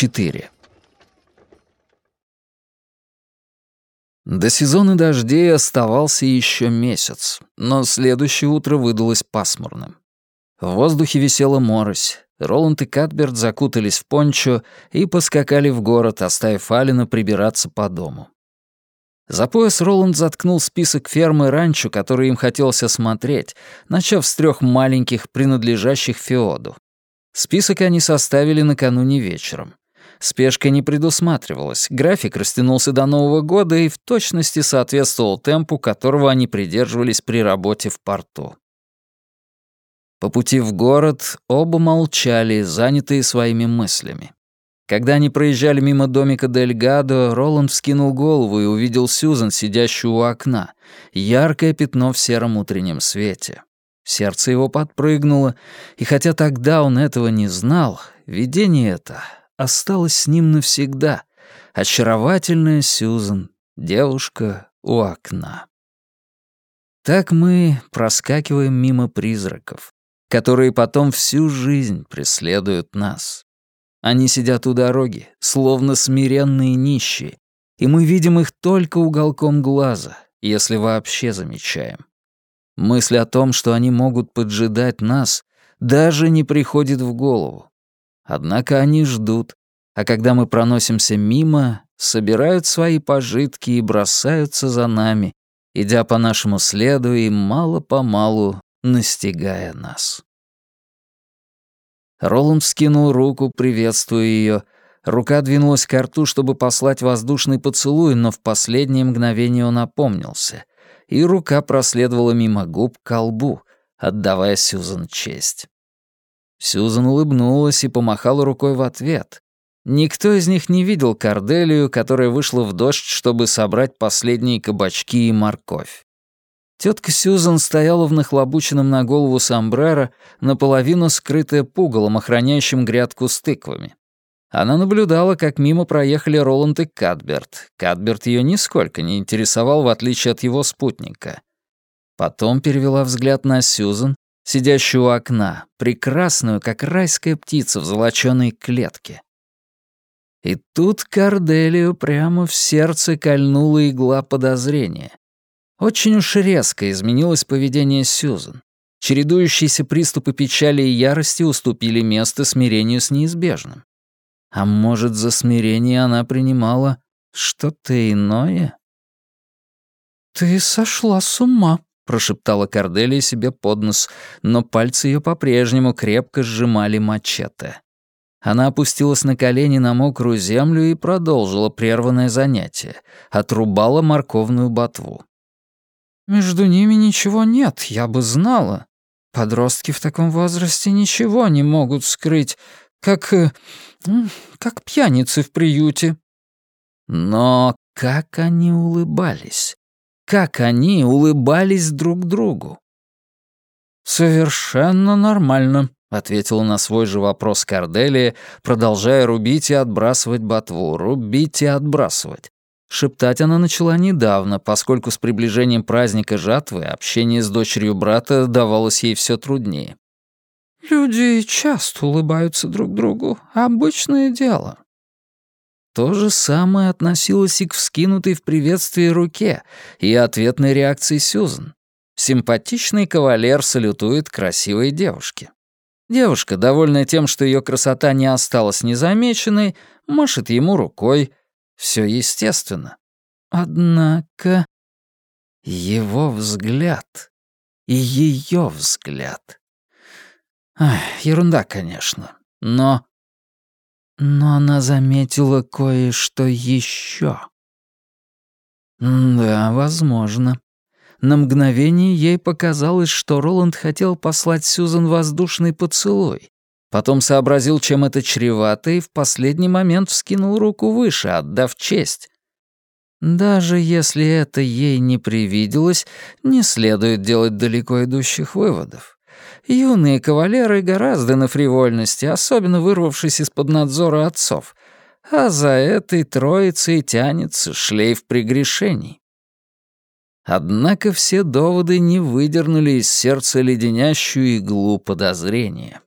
4. До сезона дождей оставался еще месяц, но следующее утро выдалось пасмурным. В воздухе висела морось. Роланд и Катберт закутались в пончо и поскакали в город, оставив Алина прибираться по дому. За пояс Роланд заткнул список фермы ранчо, которые им хотелось осмотреть, начав с трех маленьких, принадлежащих Феоду. Список они составили накануне вечером. Спешка не предусматривалась, график растянулся до Нового года и в точности соответствовал темпу, которого они придерживались при работе в порту. По пути в город оба молчали, занятые своими мыслями. Когда они проезжали мимо домика Дель Гадо, Роланд вскинул голову и увидел Сьюзан, сидящую у окна, яркое пятно в сером утреннем свете. Сердце его подпрыгнуло, и хотя тогда он этого не знал, видение это осталось с ним навсегда. Очаровательная Сьюзан, девушка у окна. Так мы проскакиваем мимо призраков, которые потом всю жизнь преследуют нас. Они сидят у дороги, словно смиренные нищие, и мы видим их только уголком глаза, если вообще замечаем. Мысль о том, что они могут поджидать нас, даже не приходит в голову. Однако они ждут, а когда мы проносимся мимо, собирают свои пожитки и бросаются за нами, идя по нашему следу и мало-помалу настигая нас. Роланд вскинул руку, приветствуя ее. Рука двинулась к рту, чтобы послать воздушный поцелуй, но в последнее мгновение он опомнился, и рука проследовала мимо губ к колбу, отдавая Сьюзан честь. Сьюзан улыбнулась и помахала рукой в ответ. Никто из них не видел Корделию, которая вышла в дождь, чтобы собрать последние кабачки и морковь. Тетка Сьюзан стояла в нахлобученном на голову сомбреро, наполовину скрытая пугалом, охраняющим грядку с тыквами. Она наблюдала, как мимо проехали Роланд и Кадберт. Кадберт ее нисколько не интересовал, в отличие от его спутника. Потом перевела взгляд на Сьюзан, сидящую у окна, прекрасную, как райская птица в золочёной клетке. И тут Корделию прямо в сердце кольнула игла подозрения. Очень уж резко изменилось поведение Сьюзан. Чередующиеся приступы печали и ярости уступили место смирению с неизбежным. А может, за смирение она принимала что-то иное? «Ты сошла с ума», — прошептала Корделия себе под нос, но пальцы ее по-прежнему крепко сжимали мачете. Она опустилась на колени на мокрую землю и продолжила прерванное занятие. Отрубала морковную ботву. «Между ними ничего нет, я бы знала. Подростки в таком возрасте ничего не могут скрыть, как... Э, как пьяницы в приюте». Но как они улыбались! Как они улыбались друг другу! «Совершенно нормально», — ответила на свой же вопрос Корделия, продолжая рубить и отбрасывать ботву, рубить и отбрасывать. Шептать она начала недавно, поскольку с приближением праздника жатвы общение с дочерью брата давалось ей все труднее. «Люди часто улыбаются друг другу. Обычное дело». То же самое относилось и к вскинутой в приветствии руке и ответной реакции Сьюзан. Симпатичный кавалер салютует красивой девушке. Девушка, довольная тем, что ее красота не осталась незамеченной, машет ему рукой. Все естественно. Однако его взгляд и ее взгляд. Ах, ерунда, конечно, но... Но она заметила кое-что еще. Да, возможно. На мгновение ей показалось, что Роланд хотел послать Сьюзан воздушный поцелуй. Потом сообразил, чем это чревато, и в последний момент вскинул руку выше, отдав честь. Даже если это ей не привиделось, не следует делать далеко идущих выводов. Юные кавалеры гораздо на фривольности, особенно вырвавшись из-под надзора отцов. А за этой троицей тянется шлейф прегрешений. Однако все доводы не выдернули из сердца леденящую иглу подозрения.